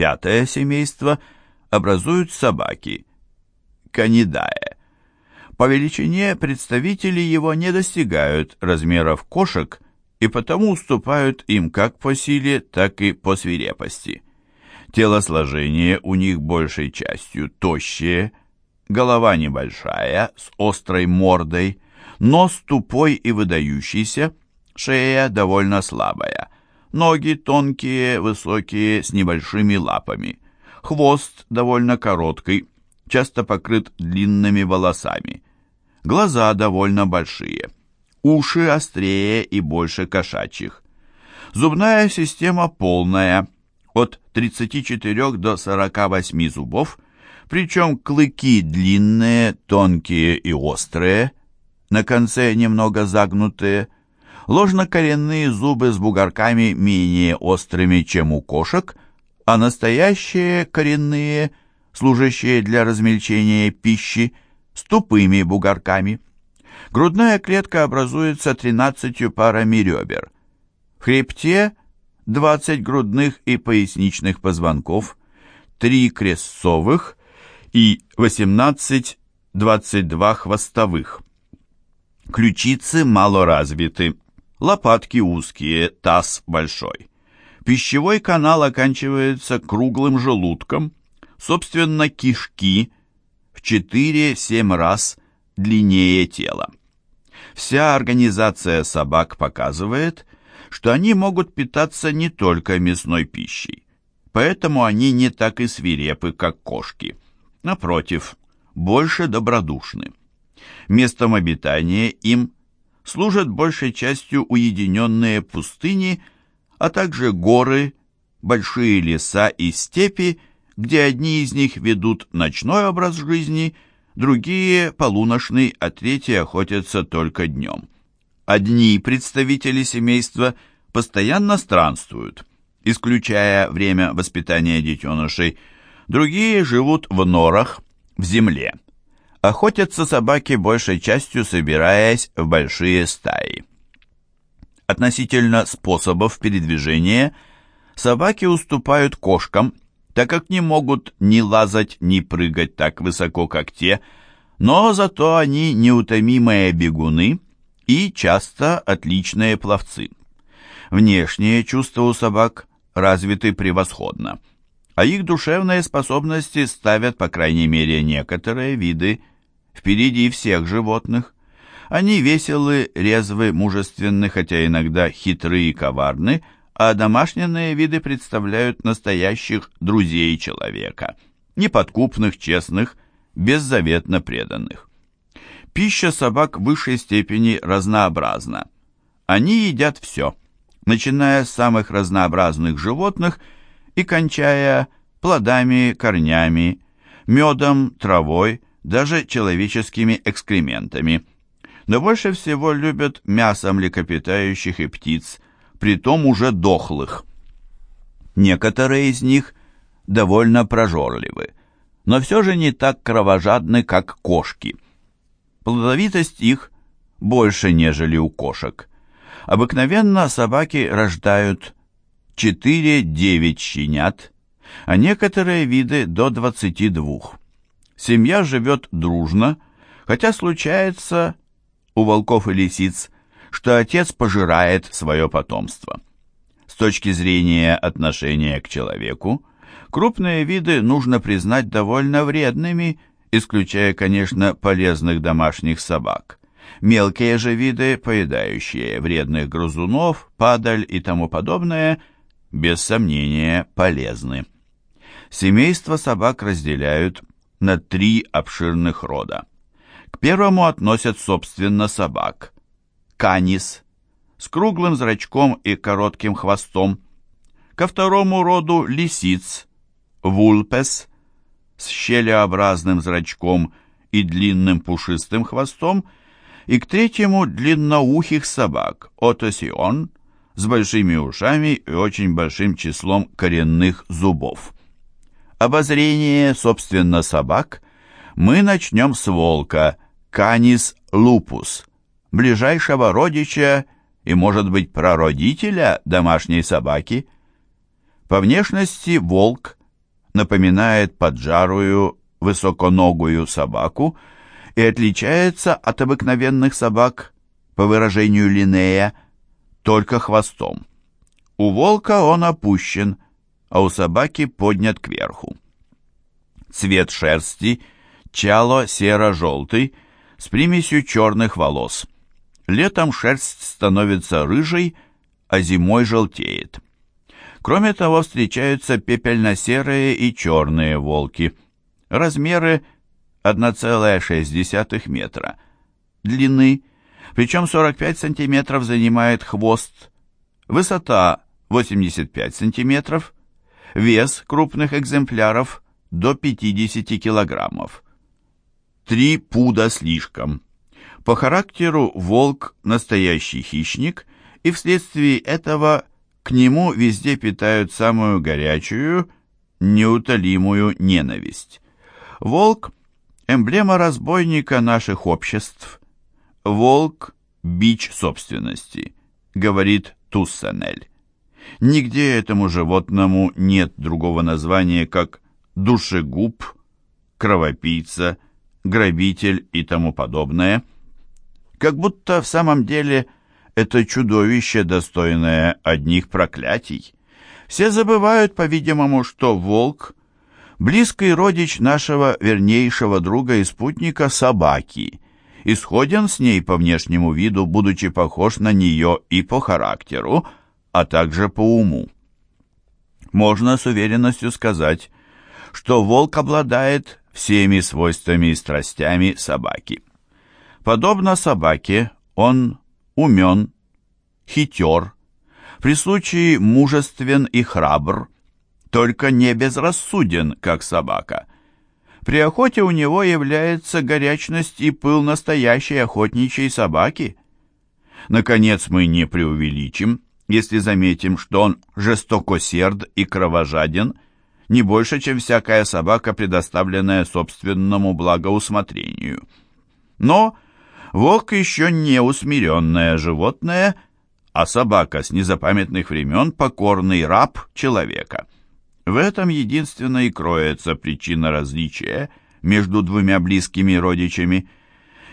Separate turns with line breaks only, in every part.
пятое семейство образуют собаки – канидае. По величине представители его не достигают размеров кошек и потому уступают им как по силе, так и по свирепости. Телосложение у них большей частью тощее, голова небольшая, с острой мордой, нос тупой и выдающийся, шея довольно слабая, ноги тонкие, высокие, с небольшими лапами, хвост довольно короткий, часто покрыт длинными волосами, глаза довольно большие, уши острее и больше кошачьих. Зубная система полная, от 34 до 48 зубов, причем клыки длинные, тонкие и острые, на конце немного загнутые, ложнокоренные зубы с бугорками менее острыми, чем у кошек, а настоящие коренные, служащие для размельчения пищи, с тупыми бугорками. Грудная клетка образуется 13 парами ребер. В хребте 20 грудных и поясничных позвонков, 3 крестцовых и 18-22 хвостовых. Ключицы мало развиты, лопатки узкие, таз большой. Пищевой канал оканчивается круглым желудком, собственно, кишки в 4-7 раз длиннее тела. Вся организация собак показывает, что они могут питаться не только мясной пищей, поэтому они не так и свирепы, как кошки. Напротив, больше добродушны. Местом обитания им служат большей частью уединенные пустыни, а также горы, большие леса и степи, где одни из них ведут ночной образ жизни, другие – полуношный, а третьи охотятся только днем. Одни представители семейства постоянно странствуют, исключая время воспитания детенышей, другие живут в норах, в земле. Охотятся собаки большей частью собираясь в большие стаи. Относительно способов передвижения собаки уступают кошкам, так как не могут ни лазать, ни прыгать так высоко, как те, но зато они неутомимые бегуны и часто отличные пловцы. Внешние чувства у собак развиты превосходно, а их душевные способности ставят, по крайней мере, некоторые виды впереди всех животных. Они веселы, резвы, мужественны, хотя иногда хитры и коварны, а домашние виды представляют настоящих друзей человека, неподкупных, честных, беззаветно преданных. Пища собак в высшей степени разнообразна. Они едят все, начиная с самых разнообразных животных и кончая плодами, корнями, медом, травой, даже человеческими экскрементами. Но больше всего любят мясо млекопитающих и птиц, притом уже дохлых. Некоторые из них довольно прожорливы, но все же не так кровожадны, как кошки. Плодовитость их больше, нежели у кошек. Обыкновенно собаки рождают 4-9 щенят, а некоторые виды до 22. Семья живет дружно, хотя случается у волков и лисиц, что отец пожирает свое потомство. С точки зрения отношения к человеку, крупные виды нужно признать довольно вредными, исключая, конечно, полезных домашних собак. Мелкие же виды, поедающие вредных грызунов, падаль и тому подобное, без сомнения полезны. Семейство собак разделяют на три обширных рода. К первому относят, собственно, собак. Канис с круглым зрачком и коротким хвостом. Ко второму роду лисиц. Вулпес с щелеобразным зрачком и длинным пушистым хвостом. И к третьему длинноухих собак. Отосион с большими ушами и очень большим числом коренных зубов. Обозрение, собственно, собак мы начнем с волка, Canis lupus, ближайшего родича и, может быть, прародителя домашней собаки. По внешности волк напоминает поджарую высоконогую собаку и отличается от обыкновенных собак, по выражению Линнея, только хвостом. У волка он опущен, а у собаки поднят кверху. Цвет шерсти чало серо-желтый с примесью черных волос. Летом шерсть становится рыжей, а зимой желтеет. Кроме того, встречаются пепельно-серые и черные волки. Размеры 1,6 метра длины, причем 45 сантиметров занимает хвост, высота 85 сантиметров, вес крупных экземпляров до 50 килограммов. Три пуда слишком. По характеру волк – настоящий хищник, и вследствие этого к нему везде питают самую горячую, неутолимую ненависть. Волк – эмблема разбойника наших обществ. Волк – бич собственности, говорит Туссенель. Нигде этому животному нет другого названия, как душегуб, кровопийца, грабитель и тому подобное. Как будто в самом деле – это чудовище, достойное одних проклятий. Все забывают, по-видимому, что волк — близкий родич нашего вернейшего друга и спутника собаки, исходен с ней по внешнему виду, будучи похож на нее и по характеру, а также по уму. Можно с уверенностью сказать, что волк обладает всеми свойствами и страстями собаки. Подобно собаке, он умен, хитер, при случае мужествен и храбр, только не безрассуден, как собака. При охоте у него является горячность и пыл настоящей охотничьей собаки. Наконец, мы не преувеличим, если заметим, что он жестокосерд и кровожаден, не больше, чем всякая собака, предоставленная собственному благоусмотрению. Но волк еще не усмиренное животное, а собака с незапамятных времен покорный раб человека. В этом единственно и кроется причина различия между двумя близкими родичами.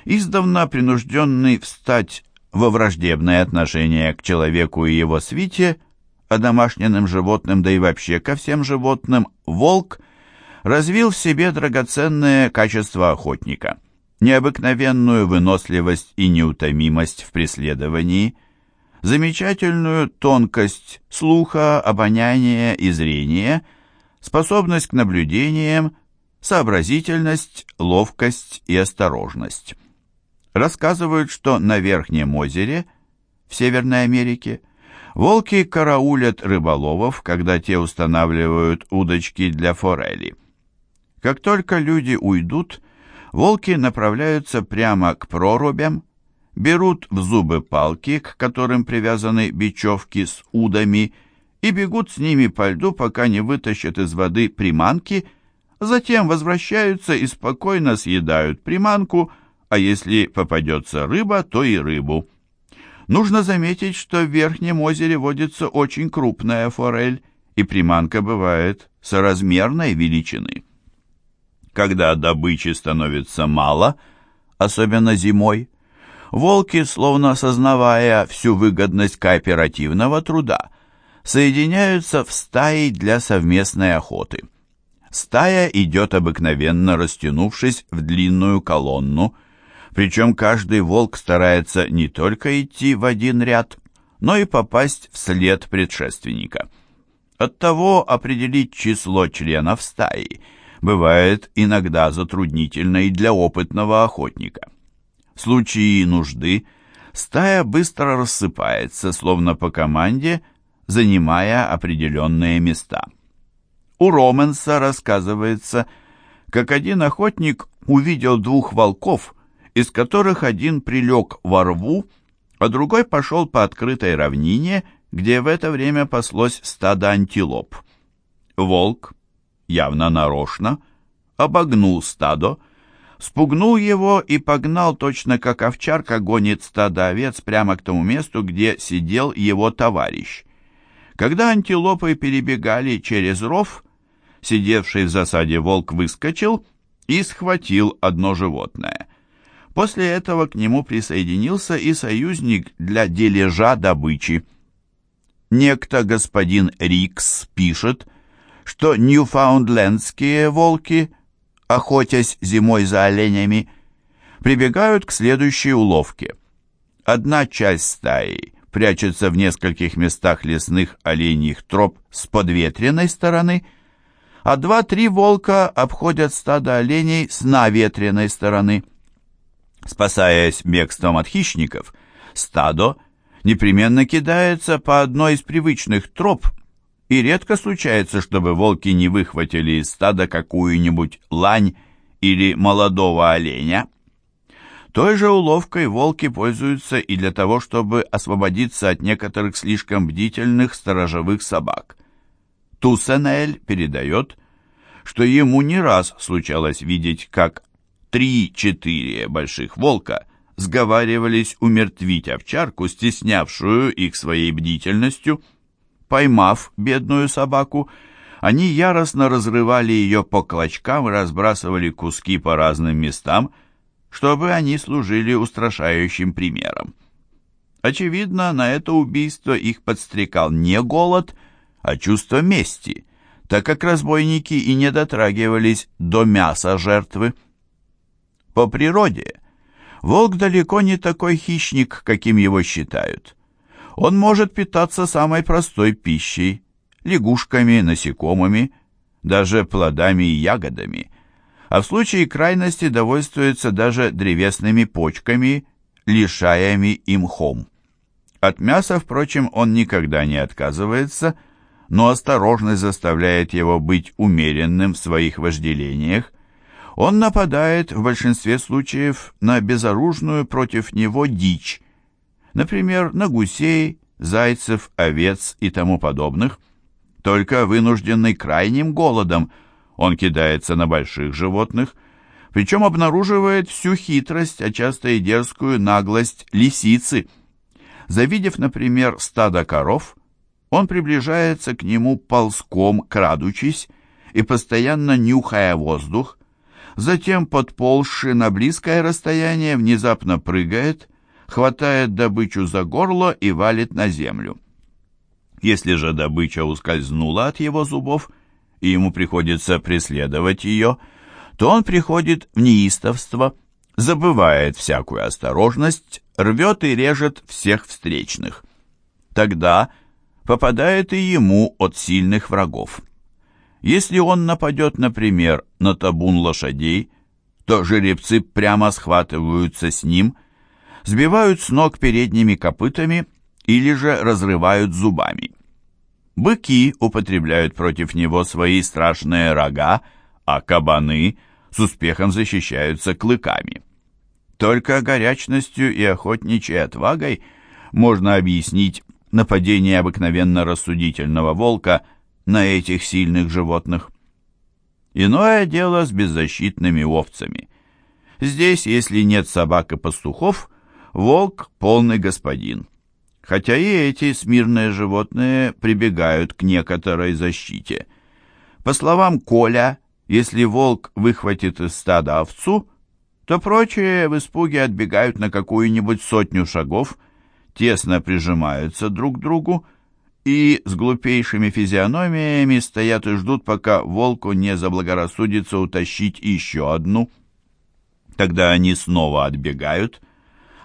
Издавна принужденный встать во враждебное отношение к человеку и его свите, а домашним животным, да и вообще ко всем животным, волк развил в себе драгоценное качество охотника – необыкновенную выносливость и неутомимость в преследовании, замечательную тонкость слуха, обоняния и зрения, способность к наблюдениям, сообразительность, ловкость и осторожность. Рассказывают, что на Верхнем озере, в Северной Америке, волки караулят рыболовов, когда те устанавливают удочки для форели. Как только люди уйдут, волки направляются прямо к прорубям, берут в зубы палки, к которым привязаны бечевки с удами, и бегут с ними по льду, пока не вытащат из воды приманки, затем возвращаются и спокойно съедают приманку, а если попадется рыба, то и рыбу. Нужно заметить, что в Верхнем озере водится очень крупная форель, и приманка бывает соразмерной величины. Когда добычи становится мало, особенно зимой, волки, словно осознавая всю выгодность кооперативного труда, соединяются в стаи для совместной охоты. Стая идет обыкновенно растянувшись в длинную колонну, причем каждый волк старается не только идти в один ряд, но и попасть в след предшественника. Оттого определить число членов стаи – бывает иногда затруднительно и для опытного охотника. В случае нужды стая быстро рассыпается, словно по команде, занимая определенные места. У Роменса рассказывается, как один охотник увидел двух волков, из которых один прилег во рву, а другой пошел по открытой равнине, где в это время паслось стадо антилоп. Волк, явно нарочно, обогнул стадо, спугнул его и погнал точно как овчарка гонит стадо овец прямо к тому месту, где сидел его товарищ. Когда антилопы перебегали через ров, сидевший в засаде волк выскочил и схватил одно животное. После этого к нему присоединился и союзник для дележа добычи. Некто господин Рикс пишет, что ньюфаундлендские волки, охотясь зимой за оленями, прибегают к следующей уловке. Одна часть стаи прячется в нескольких местах лесных оленьих троп с подветренной стороны, а два-три волка обходят стадо оленей с наветренной стороны – Спасаясь бегством от хищников, стадо непременно кидается по одной из привычных троп, и редко случается, чтобы волки не выхватили из стада какую-нибудь лань или молодого оленя. Той же уловкой волки пользуются и для того, чтобы освободиться от некоторых слишком бдительных сторожевых собак. Туссенель передает, что ему не раз случалось видеть, как три-четыре больших волка сговаривались умертвить овчарку, стеснявшую их своей бдительностью. Поймав бедную собаку, они яростно разрывали ее по клочкам и разбрасывали куски по разным местам, чтобы они служили устрашающим примером. Очевидно, на это убийство их подстрекал не голод, а чувство мести, так как разбойники и не дотрагивались до мяса жертвы. По природе волк далеко не такой хищник, каким его считают. Он может питаться самой простой пищей, лягушками, насекомыми, даже плодами и ягодами, а в случае крайности довольствуется даже древесными почками, лишаями и мхом. От мяса, впрочем, он никогда не отказывается, но осторожность заставляет его быть умеренным в своих вожделениях, он нападает в большинстве случаев на безоружную против него дичь, например, на гусей, зайцев, овец и тому подобных. Только вынужденный крайним голодом он кидается на больших животных, причем обнаруживает всю хитрость, а часто и дерзкую наглость лисицы. Завидев, например, стадо коров, он приближается к нему ползком, крадучись и постоянно нюхая воздух, затем, подползши на близкое расстояние, внезапно прыгает, хватает добычу за горло и валит на землю. Если же добыча ускользнула от его зубов, и ему приходится преследовать ее, то он приходит в неистовство, забывает всякую осторожность, рвет и режет всех встречных. Тогда попадает и ему от сильных врагов. Если он нападет, например, на табун лошадей, то жеребцы прямо схватываются с ним, сбивают с ног передними копытами или же разрывают зубами. Быки употребляют против него свои страшные рога, а кабаны с успехом защищаются клыками. Только горячностью и охотничьей отвагой можно объяснить нападение обыкновенно рассудительного волка – на этих сильных животных. Иное дело с беззащитными овцами. Здесь, если нет собак и пастухов, волк — полный господин. Хотя и эти смирные животные прибегают к некоторой защите. По словам Коля, если волк выхватит из стада овцу, то прочие в испуге отбегают на какую-нибудь сотню шагов, тесно прижимаются друг к другу и с глупейшими физиономиями стоят и ждут, пока волку не заблагорассудится утащить еще одну. Тогда они снова отбегают,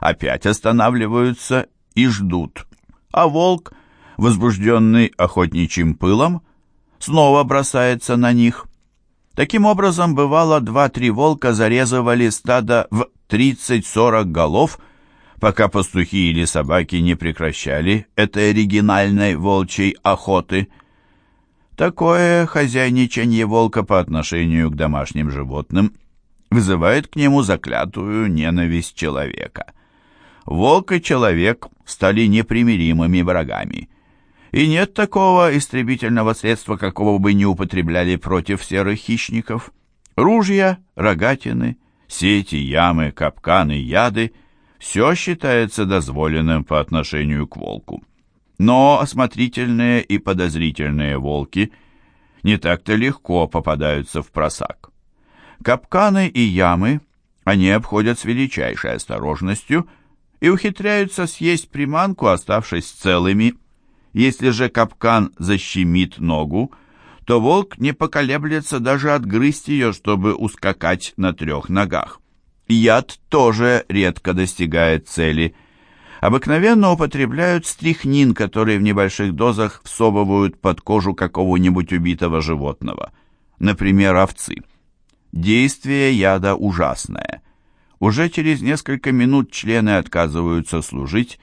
опять останавливаются и ждут. А волк, возбужденный охотничьим пылом, снова бросается на них. Таким образом, бывало, два-три волка зарезывали стадо в 30-40 голов – пока пастухи или собаки не прекращали этой оригинальной волчьей охоты. Такое хозяйничание волка по отношению к домашним животным вызывает к нему заклятую ненависть человека. Волк и человек стали непримиримыми врагами. И нет такого истребительного средства, какого бы не употребляли против серых хищников. Ружья, рогатины, сети, ямы, капканы, яды — все считается дозволенным по отношению к волку. Но осмотрительные и подозрительные волки не так-то легко попадаются в просак. Капканы и ямы они обходят с величайшей осторожностью и ухитряются съесть приманку, оставшись целыми. Если же капкан защемит ногу, то волк не поколеблется даже отгрызть ее, чтобы ускакать на трех ногах. Яд тоже редко достигает цели. Обыкновенно употребляют стрихнин, который в небольших дозах всовывают под кожу какого-нибудь убитого животного, например, овцы. Действие яда ужасное. Уже через несколько минут члены отказываются служить,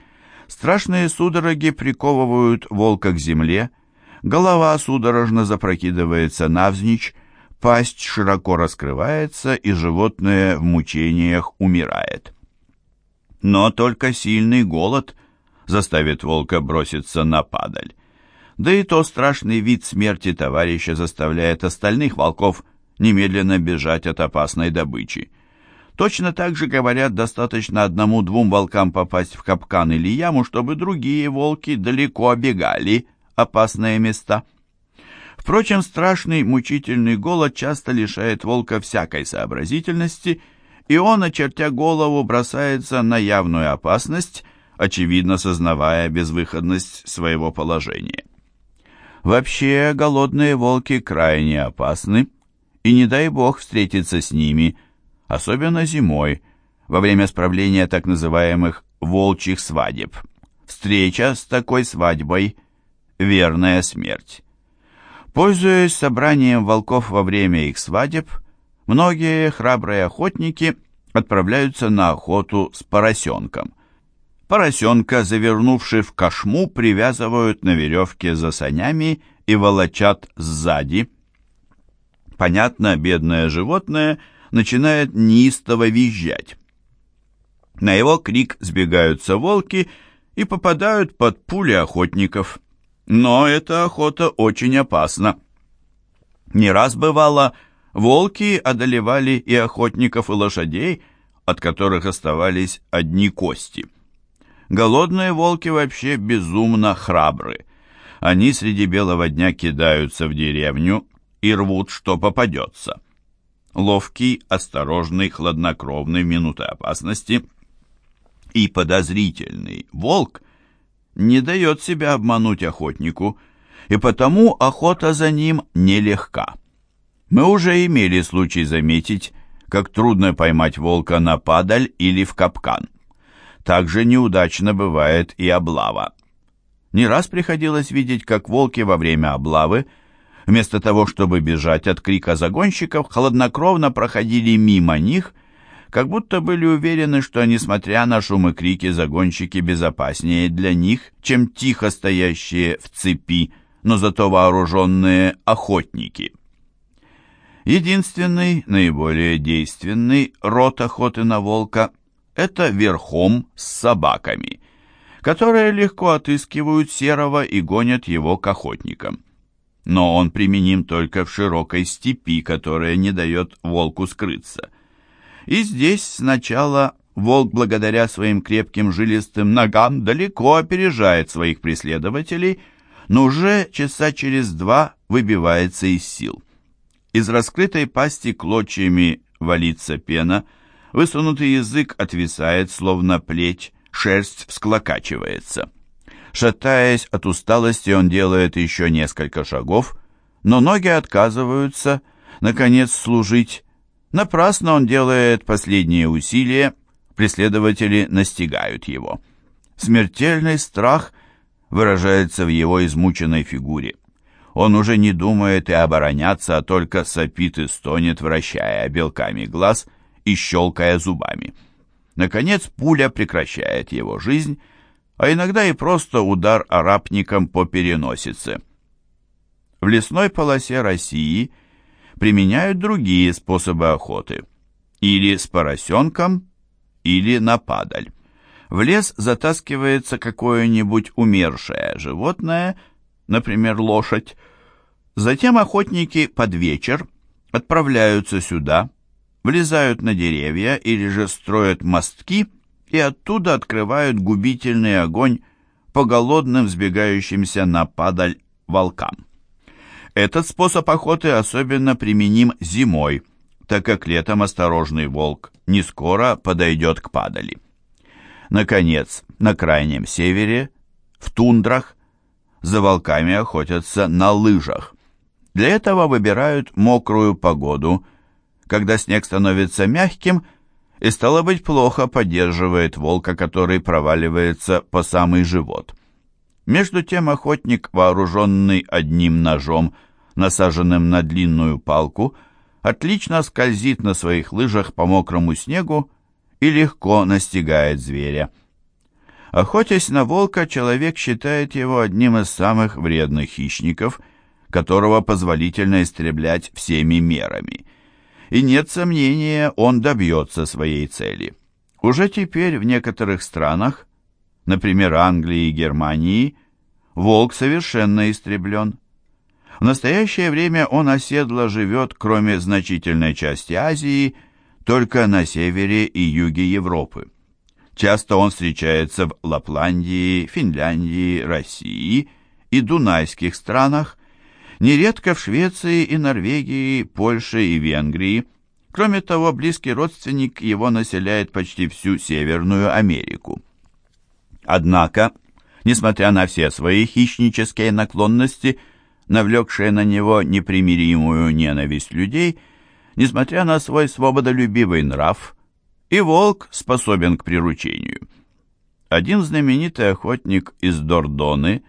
страшные судороги приковывают волка к земле, голова судорожно запрокидывается навзничь, пасть широко раскрывается, и животное в мучениях умирает. Но только сильный голод заставит волка броситься на падаль. Да и то страшный вид смерти товарища заставляет остальных волков немедленно бежать от опасной добычи. Точно так же, говорят, достаточно одному-двум волкам попасть в капкан или яму, чтобы другие волки далеко обегали опасные места. Впрочем, страшный мучительный голод часто лишает волка всякой сообразительности, и он, очертя голову, бросается на явную опасность, очевидно сознавая безвыходность своего положения. Вообще, голодные волки крайне опасны, и не дай бог встретиться с ними, особенно зимой, во время справления так называемых «волчьих свадеб». Встреча с такой свадьбой – верная смерть. Пользуясь собранием волков во время их свадеб, многие храбрые охотники отправляются на охоту с поросенком. Поросенка, завернувши в кошму, привязывают на веревке за санями и волочат сзади. Понятно, бедное животное начинает неистово визжать. На его крик сбегаются волки и попадают под пули охотников. Но эта охота очень опасна. Не раз бывало, волки одолевали и охотников, и лошадей, от которых оставались одни кости. Голодные волки вообще безумно храбры. Они среди белого дня кидаются в деревню и рвут, что попадется. Ловкий, осторожный, хладнокровный в минуты опасности и подозрительный волк не дает себя обмануть охотнику, и потому охота за ним нелегка. Мы уже имели случай заметить, как трудно поймать волка на падаль или в капкан. Также неудачно бывает и облава. Не раз приходилось видеть, как волки во время облавы, вместо того, чтобы бежать от крика загонщиков, хладнокровно проходили мимо них как будто были уверены, что, несмотря на шум и крики, загонщики безопаснее для них, чем тихо стоящие в цепи, но зато вооруженные охотники. Единственный, наиболее действенный род охоты на волка – это верхом с собаками, которые легко отыскивают серого и гонят его к охотникам. Но он применим только в широкой степи, которая не дает волку скрыться – и здесь сначала волк, благодаря своим крепким жилистым ногам, далеко опережает своих преследователей, но уже часа через два выбивается из сил. Из раскрытой пасти клочьями валится пена, высунутый язык отвисает, словно плеть, шерсть всклокачивается. Шатаясь от усталости, он делает еще несколько шагов, но ноги отказываются, наконец, служить, Напрасно он делает последние усилия, преследователи настигают его. Смертельный страх выражается в его измученной фигуре. Он уже не думает и обороняться, а только сопит и стонет, вращая белками глаз и щелкая зубами. Наконец пуля прекращает его жизнь, а иногда и просто удар арапником по переносице. В лесной полосе России – применяют другие способы охоты. Или с поросенком, или на падаль. В лес затаскивается какое-нибудь умершее животное, например, лошадь. Затем охотники под вечер отправляются сюда, влезают на деревья или же строят мостки и оттуда открывают губительный огонь по голодным, сбегающимся на падаль волкам. Этот способ охоты особенно применим зимой, так как летом осторожный волк не скоро подойдет к падали. Наконец, на крайнем севере, в тундрах, за волками охотятся на лыжах. Для этого выбирают мокрую погоду, когда снег становится мягким и, стало быть, плохо поддерживает волка, который проваливается по самый живот. Между тем охотник, вооруженный одним ножом, насаженным на длинную палку, отлично скользит на своих лыжах по мокрому снегу и легко настигает зверя. Охотясь на волка, человек считает его одним из самых вредных хищников, которого позволительно истреблять всеми мерами. И нет сомнения, он добьется своей цели. Уже теперь в некоторых странах, например, Англии и Германии, волк совершенно истреблен. В настоящее время он оседло живет, кроме значительной части Азии, только на севере и юге Европы. Часто он встречается в Лапландии, Финляндии, России и дунайских странах, нередко в Швеции и Норвегии, Польше и Венгрии. Кроме того, близкий родственник его населяет почти всю Северную Америку. Однако, несмотря на все свои хищнические наклонности, навлекшие на него непримиримую ненависть людей, несмотря на свой свободолюбивый нрав – и волк способен к приручению. Один знаменитый охотник из Дордоны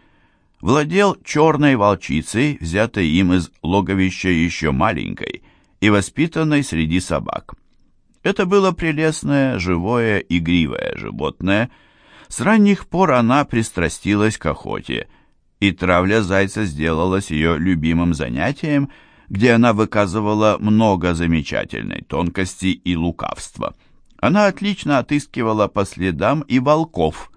владел черной волчицей, взятой им из логовища еще маленькой и воспитанной среди собак. Это было прелестное, живое, игривое животное. С ранних пор она пристрастилась к охоте, и травля зайца сделалась ее любимым занятием, где она выказывала много замечательной тонкости и лукавства. Она отлично отыскивала по следам и волков,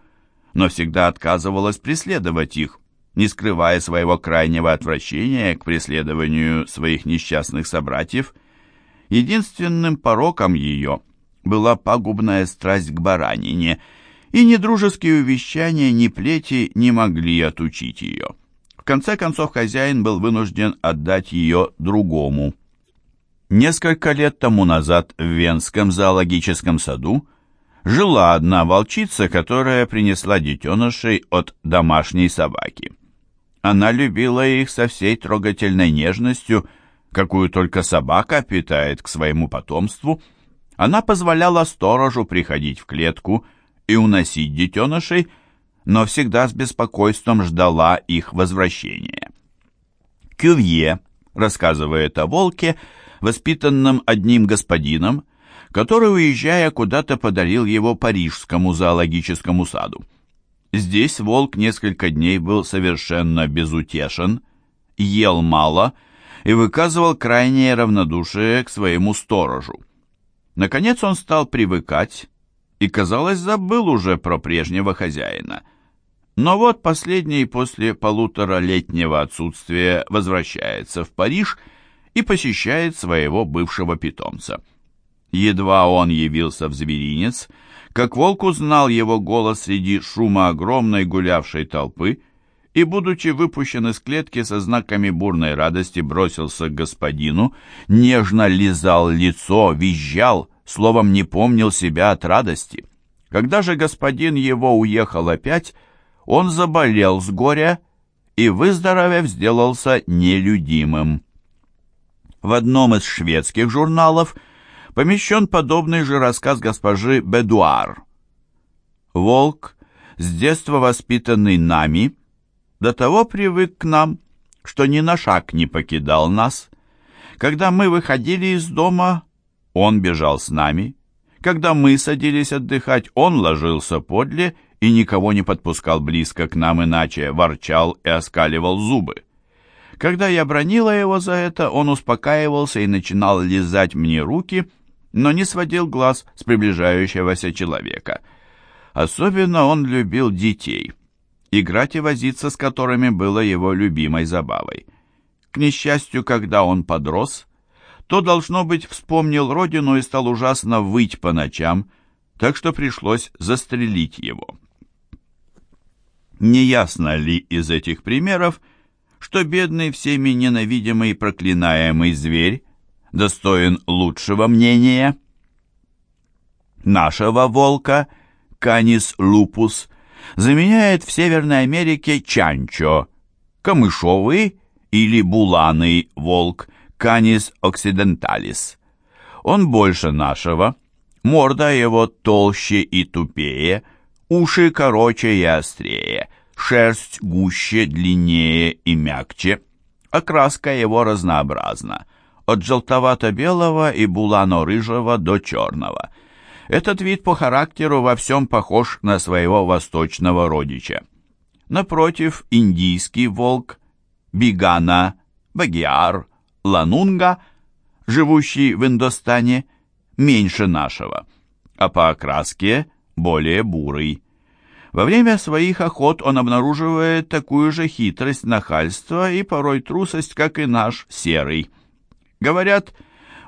но всегда отказывалась преследовать их, не скрывая своего крайнего отвращения к преследованию своих несчастных собратьев. Единственным пороком ее была пагубная страсть к баранине, и ни дружеские увещания, ни плети не могли отучить ее. В конце концов хозяин был вынужден отдать ее другому. Несколько лет тому назад в Венском зоологическом саду жила одна волчица, которая принесла детенышей от домашней собаки. Она любила их со всей трогательной нежностью, какую только собака питает к своему потомству. Она позволяла сторожу приходить в клетку и уносить детенышей, но всегда с беспокойством ждала их возвращения. Кювье рассказывает о волке, воспитанном одним господином, который, уезжая куда-то, подарил его парижскому зоологическому саду. Здесь волк несколько дней был совершенно безутешен, ел мало и выказывал крайнее равнодушие к своему сторожу. Наконец он стал привыкать и, казалось, забыл уже про прежнего хозяина. Но вот последний после полуторалетнего отсутствия возвращается в Париж и, посещает своего бывшего питомца. Едва он явился в зверинец, как волк узнал его голос среди шума огромной гулявшей толпы и, будучи выпущен из клетки со знаками бурной радости, бросился к господину, нежно лизал лицо, визжал, словом, не помнил себя от радости. Когда же господин его уехал опять, он заболел с горя и, выздоровев, сделался нелюдимым. В одном из шведских журналов помещен подобный же рассказ госпожи Бедуар. Волк, с детства воспитанный нами, до того привык к нам, что ни на шаг не покидал нас. Когда мы выходили из дома, он бежал с нами. Когда мы садились отдыхать, он ложился подле и никого не подпускал близко к нам, иначе ворчал и оскаливал зубы. Когда я бронила его за это, он успокаивался и начинал лизать мне руки, но не сводил глаз с приближающегося человека. Особенно он любил детей. Играть и возиться с которыми было его любимой забавой. К несчастью, когда он подрос, то, должно быть, вспомнил родину и стал ужасно выть по ночам, так что пришлось застрелить его. Неясно ли из этих примеров, что бедный всеми ненавидимый и проклинаемый зверь достоин лучшего мнения. Нашего волка, Канис лупус, заменяет в Северной Америке чанчо, камышовый или буланый волк, Канис оксиденталис. Он больше нашего, морда его толще и тупее, уши короче и острее, шерсть гуще, длиннее и мягче. Окраска его разнообразна, от желтовато-белого и булано-рыжего до черного. Этот вид по характеру во всем похож на своего восточного родича. Напротив, индийский волк, бигана, багиар, ланунга, живущий в Индостане, меньше нашего, а по окраске более бурый. Во время своих охот он обнаруживает такую же хитрость, нахальство и порой трусость, как и наш серый. Говорят,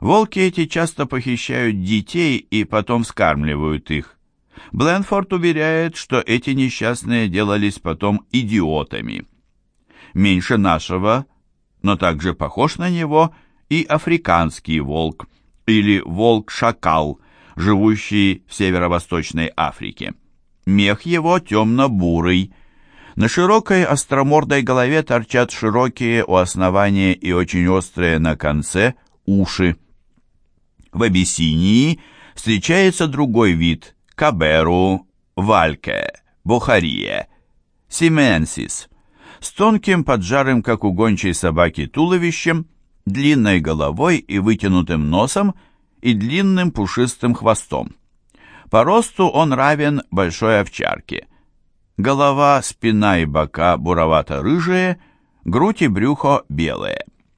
волки эти часто похищают детей и потом скармливают их. Бленфорд уверяет, что эти несчастные делались потом идиотами. Меньше нашего, но также похож на него и африканский волк, или волк-шакал, живущий в северо-восточной Африке. Мех его темно-бурый. На широкой остромордой голове торчат широкие у основания и очень острые на конце уши. В Абиссинии встречается другой вид – каберу, вальке, бухария, сименсис, с тонким поджарым, как у гончей собаки, туловищем, длинной головой и вытянутым носом и длинным пушистым хвостом. По росту он равен большой овчарке. Голова, спина и бока буровато-рыжие, грудь и брюхо белые.